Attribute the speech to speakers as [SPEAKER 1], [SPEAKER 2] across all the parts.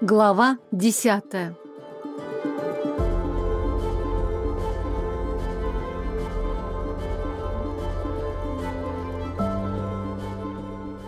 [SPEAKER 1] Глава десятая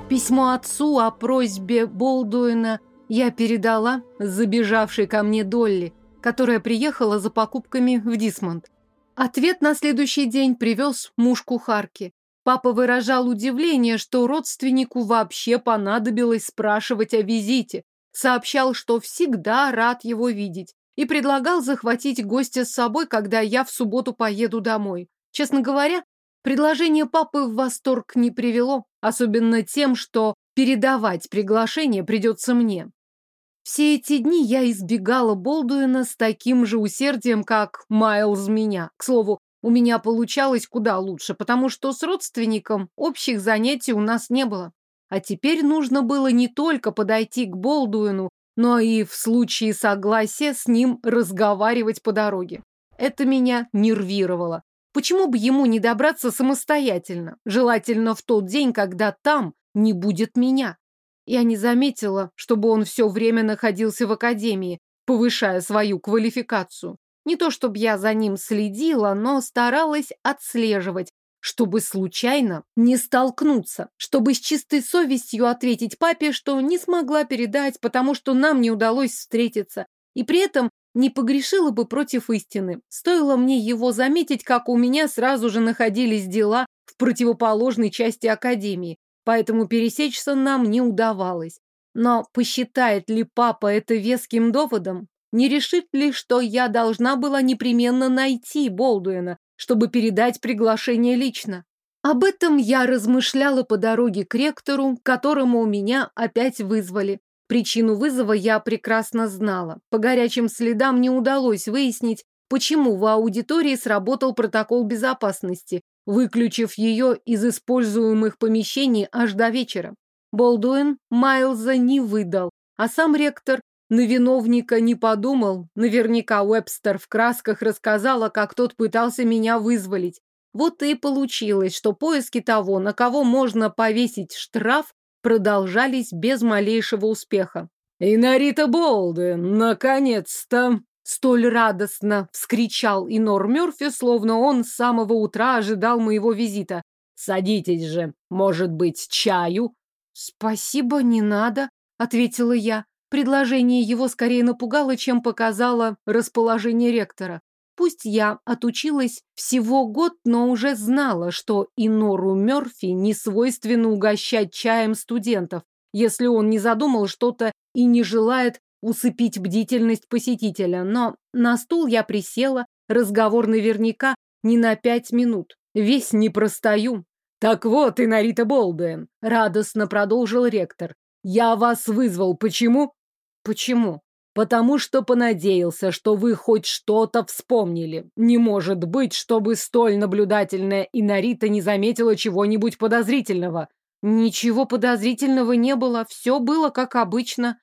[SPEAKER 1] Письмо отцу о просьбе Болдуина я передала забежавшей ко мне Долли, которая приехала за покупками в Дисмонд. Ответ на следующий день привез муж кухарки. Папа выражал удивление, что родственнику вообще понадобилось спрашивать о визите, сообщал, что всегда рад его видеть, и предлагал захватить гостя с собой, когда я в субботу поеду домой. Честно говоря, предложение папы в восторг не привело, особенно тем, что передавать приглашение придется мне. Все эти дни я избегала Болдуина с таким же усердием, как Майлз меня. К слову, у меня получалось куда лучше, потому что с родственником общих занятий у нас не было. А теперь нужно было не только подойти к Болдуину, но и в случае согласия с ним разговаривать по дороге. Это меня нервировало. Почему бы ему не добраться самостоятельно? Желательно в тот день, когда там не будет меня. Я не заметила, чтобы он все время находился в академии, повышая свою квалификацию. Не то чтобы я за ним следила, но старалась отслеживать, чтобы случайно не столкнуться, чтобы с чистой совестью ответить папе, что не смогла передать, потому что нам не удалось встретиться, и при этом не погрешила бы против истины. Стоило мне его заметить, как у меня сразу же находились дела в противоположной части академии, поэтому пересечься нам не удавалось. Но посчитает ли папа это веским доводом? Не решит ли, что я должна была непременно найти Болдуина, чтобы передать приглашение лично? Об этом я размышляла по дороге к ректору, которому меня опять вызвали. Причину вызова я прекрасно знала. По горячим следам не удалось выяснить, почему в аудитории сработал протокол безопасности, выключив ее из используемых помещений аж до вечера. Болдуин Майлза не выдал, а сам ректор на виновника не подумал. Наверняка Уэбстер в красках рассказала, как тот пытался меня вызволить. Вот и получилось, что поиски того, на кого можно повесить штраф, продолжались без малейшего успеха. «Инарита Болден, наконец-то!» Столь радостно вскричал Инор Мёрфи, словно он с самого утра ожидал моего визита. «Садитесь же, может быть, чаю?» «Спасибо, не надо», — ответила я. Предложение его скорее напугало, чем показало расположение ректора. Пусть я отучилась всего год, но уже знала, что Инору Мёрфи не свойственно угощать чаем студентов, если он не задумал что-то и не желает усыпить бдительность посетителя. Но на стул я присела, разговор наверняка не на пять минут. Весь не простою. Так вот, Инарита Болдуэн, радостно продолжил ректор. Я вас вызвал. Почему? Почему? потому что понадеялся, что вы хоть что-то вспомнили. Не может быть, чтобы столь наблюдательная Инарита не заметила чего-нибудь подозрительного. Ничего подозрительного не было, все было как обычно.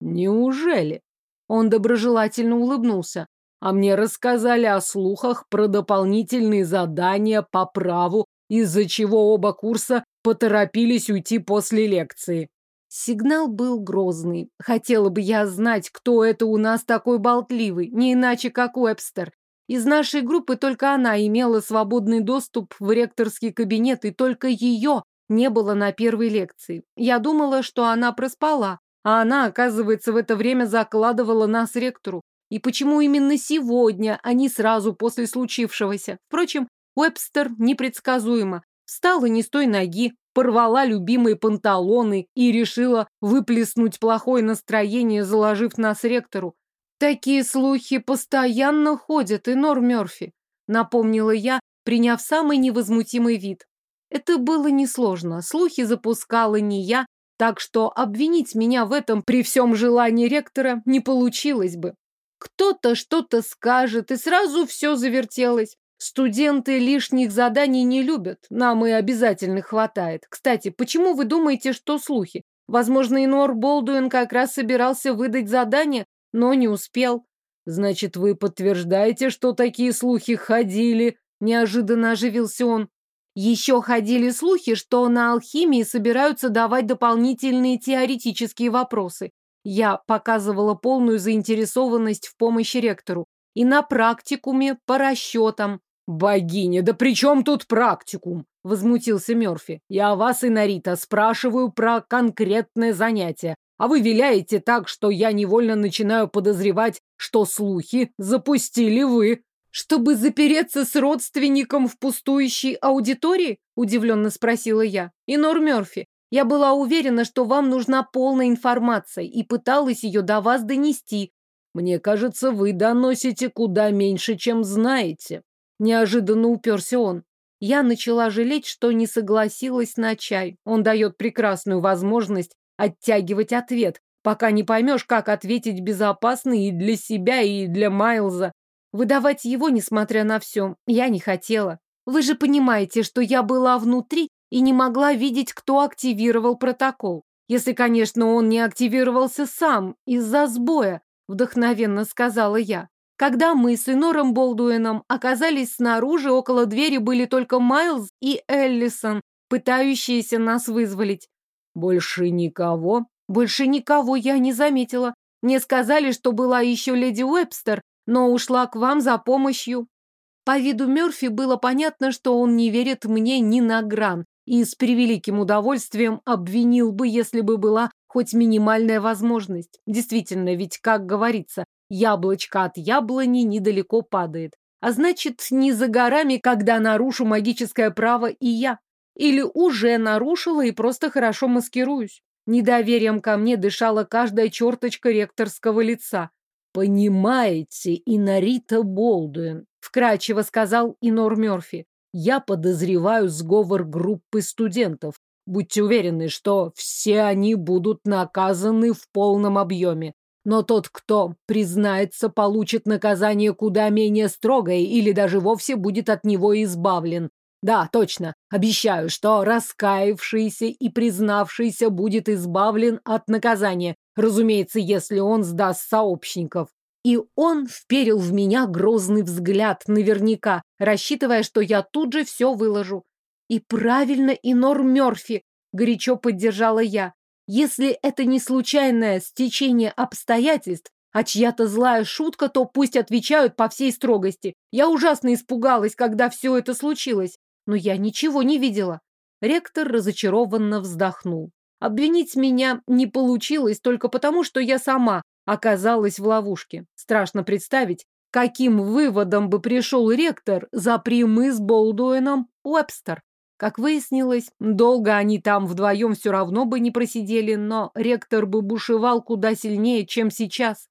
[SPEAKER 1] Неужели? Он доброжелательно улыбнулся. А мне рассказали о слухах про дополнительные задания по праву, из-за чего оба курса поторопились уйти после лекции. Сигнал был грозный. Хотела бы я знать, кто это у нас такой болтливый, не иначе как Уэбстер. Из нашей группы только она имела свободный доступ в ректорский кабинет, и только ее не было на первой лекции. Я думала, что она проспала, а она, оказывается, в это время закладывала нас ректору. И почему именно сегодня, а не сразу после случившегося? Впрочем, Уэбстер непредсказуемо. Встала не с той ноги, порвала любимые панталоны и решила выплеснуть плохое настроение, заложив нас ректору. Такие слухи постоянно ходят, и Нор Мёрфи, напомнила я, приняв самый невозмутимый вид. Это было несложно, слухи запускала не я, так что обвинить меня в этом при всем желании ректора не получилось бы. Кто-то что-то скажет, и сразу все завертелось. Студенты лишних заданий не любят, нам и обязательно хватает. Кстати, почему вы думаете, что слухи? Возможно, Инор Болдуин как раз собирался выдать задание, но не успел. Значит, вы подтверждаете, что такие слухи ходили? Неожиданно оживился он. Еще ходили слухи, что на алхимии собираются давать дополнительные теоретические вопросы. Я показывала полную заинтересованность в помощи ректору. И на практикуме по расчетам.
[SPEAKER 2] «Богиня, да при чем тут практикум?» — возмутился Мерфи. «Я вас, Инарита, спрашиваю про конкретное занятие, а вы виляете так, что я невольно начинаю подозревать, что слухи запустили вы».
[SPEAKER 1] «Чтобы запереться с родственником в пустующей аудитории?» — удивленно спросила я. «Инор Мерфи, я была уверена, что вам нужна полная информация и пыталась ее до вас донести.
[SPEAKER 2] Мне кажется, вы доносите куда меньше, чем знаете. Неожиданно уперся он.
[SPEAKER 1] Я начала жалеть, что не согласилась на чай. Он дает прекрасную возможность оттягивать ответ, пока не поймешь, как ответить безопасно и для себя, и для Майлза. Выдавать его, несмотря на все, я не хотела. Вы же понимаете, что я была внутри и не могла видеть, кто активировал протокол. Если, конечно, он не активировался сам из-за сбоя, вдохновенно сказала я. Когда мы с Инором Болдуином оказались снаружи, около двери были только Майлз и Эллисон, пытающиеся нас вызволить.
[SPEAKER 2] Больше никого?
[SPEAKER 1] Больше никого я не заметила. Мне сказали, что была еще леди Уэбстер, но ушла к вам за помощью. По виду Мёрфи было понятно, что он не верит мне ни на гран, и с превеликим удовольствием обвинил бы, если бы была хоть минимальная возможность. Действительно, ведь, как говорится, яблочко от яблони недалеко падает. А значит, не за горами, когда нарушу магическое право и я. Или уже нарушила и просто хорошо маскируюсь. Недоверием ко мне дышала каждая черточка ректорского лица.
[SPEAKER 2] «Понимаете, Инарита Болдуин», — вкрадчиво сказал Инор Мёрфи, «я подозреваю сговор группы студентов. Будьте уверены, что все они будут наказаны в полном объеме. Но тот, кто признается, получит наказание куда менее строгое или даже вовсе будет от него избавлен. Да, точно. Обещаю, что раскаявшийся и признавшийся будет избавлен от наказания. Разумеется, если он сдаст сообщников. И он вперил в меня грозный взгляд, наверняка, рассчитывая, что я тут же все выложу. И правильно, Инор Мёрфи, горячо поддержала я. Если это не случайное стечение обстоятельств, а чья-то злая шутка, то пусть отвечают по всей строгости. Я ужасно испугалась, когда все это случилось но я ничего не видела. Ректор разочарованно вздохнул. Обвинить меня не получилось только потому, что я сама оказалась в ловушке. Страшно представить, каким выводом бы пришел ректор за примы с Болдуином Уэбстер. Как выяснилось, долго они там вдвоем все равно бы не просидели, но ректор бы бушевал куда сильнее, чем сейчас.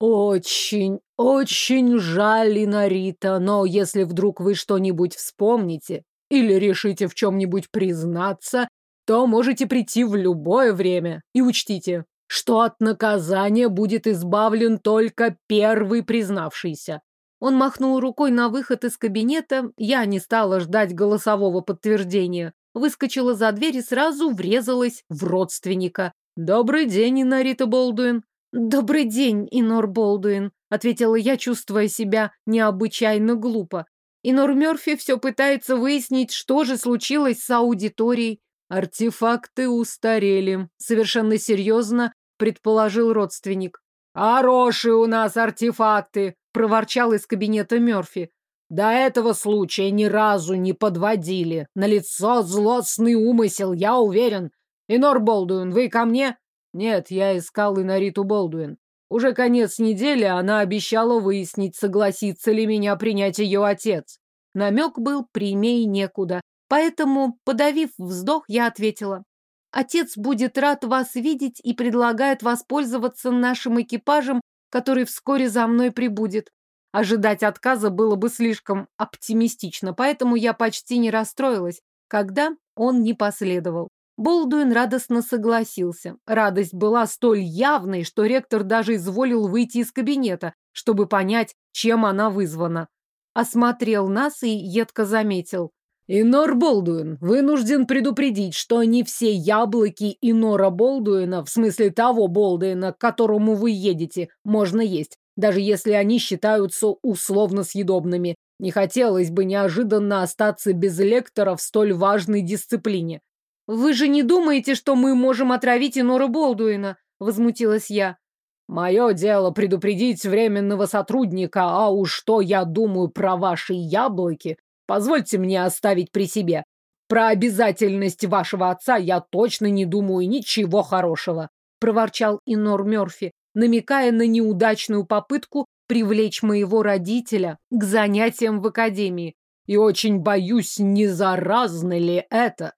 [SPEAKER 2] Очень, очень жаль, Инарита, но если вдруг вы что-нибудь вспомните, или решите в чем-нибудь признаться, то можете прийти в любое время. И учтите, что от наказания будет избавлен только первый признавшийся.
[SPEAKER 1] Он махнул рукой на выход из кабинета. Я не стала ждать голосового подтверждения. Выскочила за дверь и сразу врезалась в родственника. «Добрый день, Инарита Болдуин». «Добрый день, Инор Болдуин», — ответила я, чувствуя себя необычайно глупо. И Нор Мёрфи все пытается выяснить, что же случилось с аудиторией.
[SPEAKER 2] Артефакты устарели. Совершенно серьезно предположил родственник. «Хорошие у нас артефакты!» — проворчал из кабинета Мёрфи. «До этого случая ни разу не подводили. На лицо злостный умысел, я уверен. Инор Болдуин, вы ко мне?» «Нет, я искал Инориту Болдуин. Уже конец недели она обещала выяснить, согласится ли меня принять ее отец. Намек был прямей некуда, поэтому, подавив вздох, я ответила. Отец будет рад вас видеть и предлагает воспользоваться нашим экипажем, который вскоре за мной прибудет. Ожидать отказа было бы слишком оптимистично, поэтому я почти не расстроилась, когда он не последовал. Болдуин радостно согласился. Радость была столь явной, что ректор даже изволил выйти из кабинета, чтобы понять, чем она вызвана. Осмотрел нас и едко заметил. «Инор Болдуин, вынужден предупредить, что не все яблоки Инора Болдуина, в смысле того Болдуина, к которому вы едете, можно есть, даже если они считаются условно съедобными. Не хотелось бы неожиданно остаться без лектора в столь важной дисциплине. «Вы же не думаете, что мы можем отравить Инора Болдуина?»
[SPEAKER 1] возмутилась я.
[SPEAKER 2] Мое дело предупредить временного сотрудника, а уж что я думаю про ваши яблоки, позвольте мне оставить при себе. Про обязательность вашего отца я точно не думаю ничего хорошего, проворчал Инор Мёрфи, намекая на неудачную попытку привлечь моего родителя к занятиям в академии. И очень боюсь, не заразно ли это.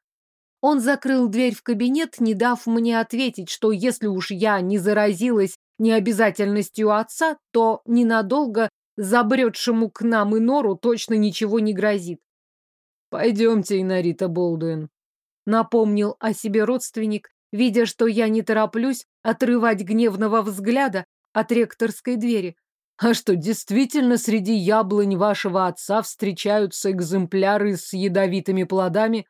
[SPEAKER 2] Он закрыл дверь в кабинет, не дав мне ответить, что если уж я не заразилась необязательностью отца, то ненадолго забретшему к нам и нору точно ничего не грозит. «Пойдемте, Инарита Болдуин», — напомнил о себе родственник, видя, что я не тороплюсь отрывать гневного взгляда от ректорской двери. «А что, действительно среди яблонь вашего отца встречаются экземпляры с ядовитыми плодами?»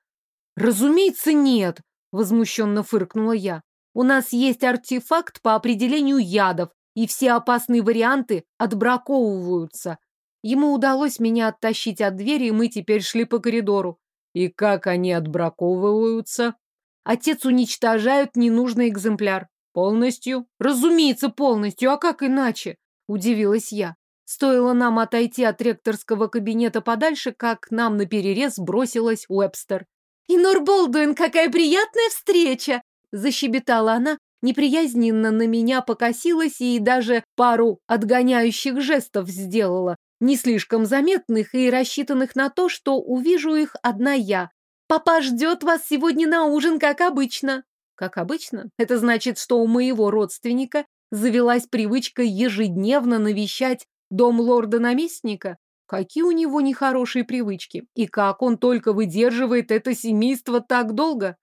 [SPEAKER 2] «Разумеется, нет», — возмущенно фыркнула я. У нас есть артефакт по определению ядов, и все опасные варианты отбраковываются. Ему удалось меня оттащить от двери, и мы теперь шли по коридору. И как они отбраковываются? Отец уничтожает ненужный экземпляр. Полностью? Разумеется, полностью. А как иначе? Удивилась я. Стоило нам отойти от ректорского кабинета подальше, как нам на перерез бросилась Уэбстер. «И Норболдуин, какая приятная встреча!» Защебетала она, неприязненно на меня покосилась и даже пару отгоняющих жестов сделала, не слишком заметных и рассчитанных на то, что увижу их одна я. «Папа ждет вас сегодня на ужин, как обычно». Как обычно? Это значит, что у моего родственника завелась привычка ежедневно навещать дом лорда-наместника? Какие у него нехорошие привычки? И как он только выдерживает это семейство так долго?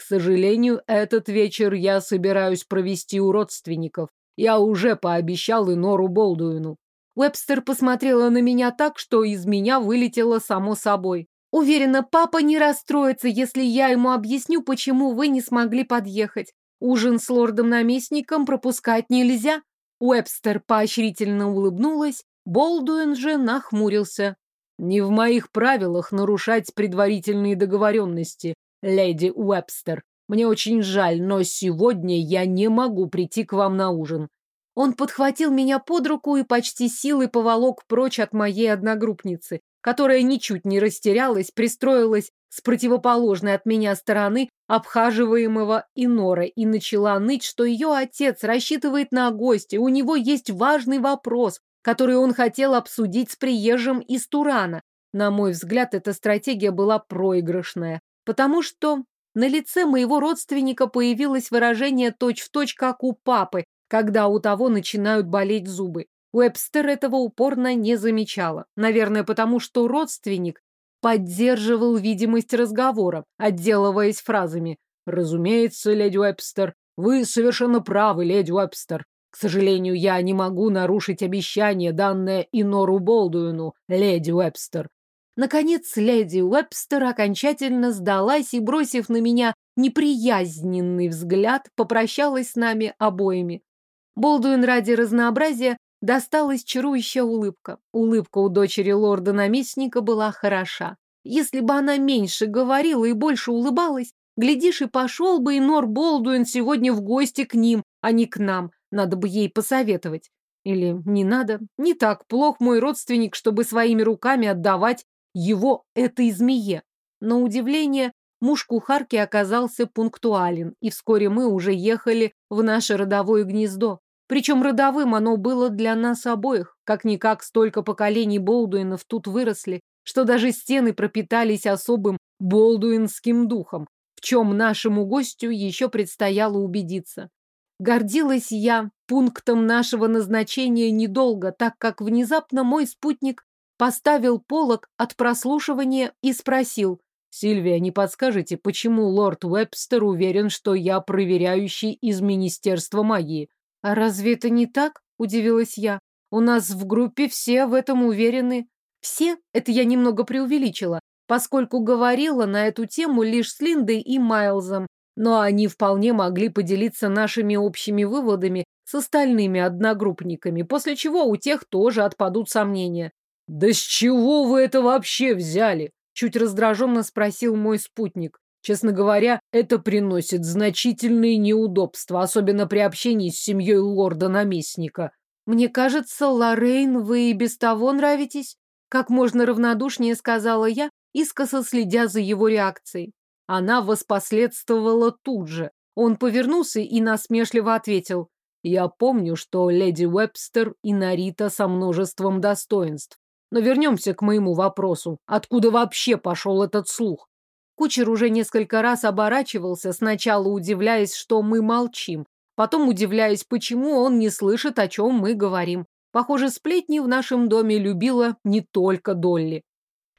[SPEAKER 2] К сожалению, этот вечер я собираюсь провести у родственников. Я уже пообещал Инору Болдуину. Уэбстер посмотрела на меня так, что из меня вылетело само собой. Уверена, папа не расстроится, если я ему объясню, почему вы не смогли подъехать. Ужин с лордом-наместником пропускать нельзя. Уэбстер поощрительно улыбнулась, Болдуин же нахмурился. Не в моих правилах нарушать предварительные договоренности, леди Уэбстер. Мне очень жаль, но сегодня я не могу прийти к вам на ужин. Он подхватил меня под руку и почти силой поволок прочь от моей одногруппницы, которая ничуть не растерялась, пристроилась с противоположной от меня стороны обхаживаемого Инора и начала ныть, что ее отец рассчитывает на гостя, у него есть важный вопрос, который он хотел обсудить с приезжим из Турана. На мой взгляд, эта стратегия была проигрышная потому что на лице моего родственника появилось выражение точь-в-точь, точь, как у папы, когда у того начинают болеть зубы. Уэбстер этого упорно не замечала. Наверное, потому что родственник поддерживал видимость разговора, отделываясь фразами. «Разумеется, леди Уэбстер, вы совершенно правы, леди Уэбстер. К сожалению, я не могу нарушить обещание, данное Инору Болдуину, леди Уэбстер. Наконец, леди Уэбстер окончательно сдалась и, бросив на меня неприязненный взгляд, попрощалась с нами обоими. Болдуин ради разнообразия досталась чарующая улыбка. Улыбка у дочери лорда-наместника была хороша. Если бы она меньше говорила и больше улыбалась, глядишь, и пошел бы и Нор Болдуин сегодня в гости к ним, а не к нам. Надо бы ей посоветовать. Или не надо. Не так плох мой родственник, чтобы своими руками отдавать его этой змее. На удивление, муж кухарки оказался пунктуален, и вскоре мы уже ехали в наше родовое гнездо. Причем родовым оно было для нас обоих. Как-никак столько поколений Болдуинов тут выросли, что даже стены пропитались особым болдуинским духом, в чем нашему гостю еще предстояло убедиться. Гордилась я пунктом нашего назначения недолго, так как внезапно мой спутник поставил полок от прослушивания и спросил. «Сильвия, не подскажете, почему лорд Уэбстер уверен, что я проверяющий из Министерства магии?» «А разве это не так?» – удивилась я. «У нас в группе все в этом уверены». «Все?» – это я немного преувеличила, поскольку говорила на эту тему лишь с Линдой и Майлзом, но они вполне могли поделиться нашими общими выводами с остальными одногруппниками, после чего у тех тоже отпадут сомнения. «Да с чего вы это вообще взяли?» Чуть раздраженно спросил мой спутник. Честно говоря, это приносит значительные неудобства, особенно при общении с семьей лорда-наместника.
[SPEAKER 1] Мне кажется, Лоррейн, вы и без того нравитесь. Как можно равнодушнее сказала я, искоса следя за его реакцией. Она воспоследствовала тут же. Он повернулся и насмешливо ответил. «Я помню, что леди Уэбстер и Нарита со множеством достоинств. Но вернемся к моему вопросу. Откуда вообще пошел этот слух? Кучер уже несколько раз оборачивался, сначала удивляясь, что мы молчим, потом удивляясь, почему он не слышит, о чем мы говорим. Похоже, сплетни в нашем доме любила не только Долли.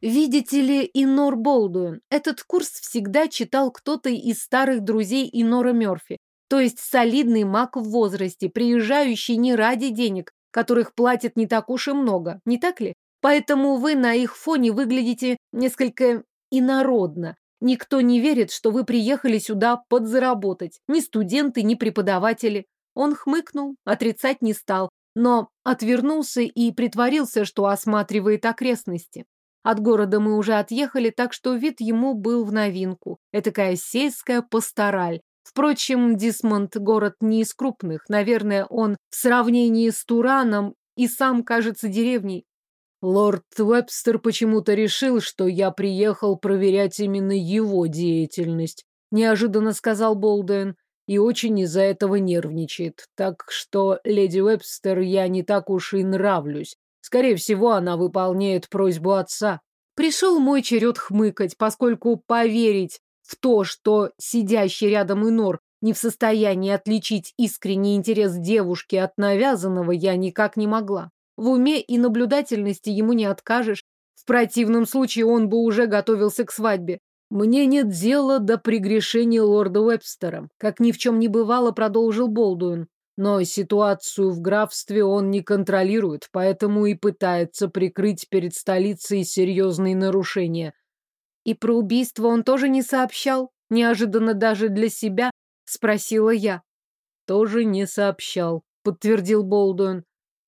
[SPEAKER 1] Видите ли, Инор Болдуин, этот курс всегда читал кто-то из старых друзей Инора Мёрфи, то есть солидный маг в возрасте, приезжающий не ради денег, которых платят не так уж и много, не так ли? Поэтому вы на их фоне выглядите несколько инородно. Никто не верит, что вы приехали сюда подзаработать. Ни студенты, ни преподаватели. Он хмыкнул, отрицать не стал, но отвернулся и притворился, что осматривает окрестности. От города мы уже отъехали, так что вид ему был в новинку. Этакая сельская пастораль. Впрочем, Дисмонд город не из крупных. Наверное, он в сравнении с Тураном и сам кажется деревней.
[SPEAKER 2] Лорд Вебстер почему-то решил, что я приехал проверять именно его деятельность, неожиданно сказал Болден, и очень из-за этого нервничает. Так что, леди Вебстер, я не так уж и нравлюсь. Скорее всего, она выполняет просьбу отца.
[SPEAKER 1] Пришел мой черед хмыкать, поскольку поверить в то, что сидящий рядом Инор не в состоянии отличить искренний интерес девушки от навязанного, я никак не могла. В уме и наблюдательности ему не откажешь. В противном случае он бы уже готовился к свадьбе.
[SPEAKER 2] Мне нет дела до прегрешения лорда Уэбстера. Как ни в чем не бывало, продолжил Болдуин. Но ситуацию в графстве он не контролирует, поэтому и пытается прикрыть перед столицей серьезные нарушения.
[SPEAKER 1] И про убийство он тоже не сообщал? Неожиданно даже для себя, спросила я.
[SPEAKER 2] Тоже не сообщал, подтвердил Болдуин.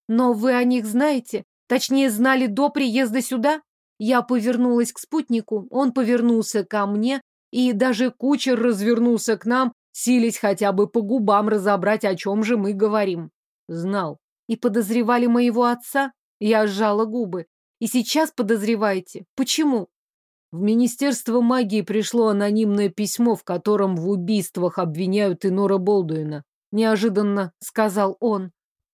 [SPEAKER 1] Но вы о них знаете? Точнее, знали до приезда сюда? Я повернулась к спутнику, он повернулся ко мне, и даже кучер развернулся к нам, сились хотя бы по губам разобрать, о чем же мы говорим.
[SPEAKER 2] Знал.
[SPEAKER 1] И подозревали моего отца? Я сжала губы. И сейчас подозреваете. Почему?
[SPEAKER 2] В Министерство магии пришло анонимное письмо, в котором в убийствах обвиняют Инора Болдуина. Неожиданно сказал он.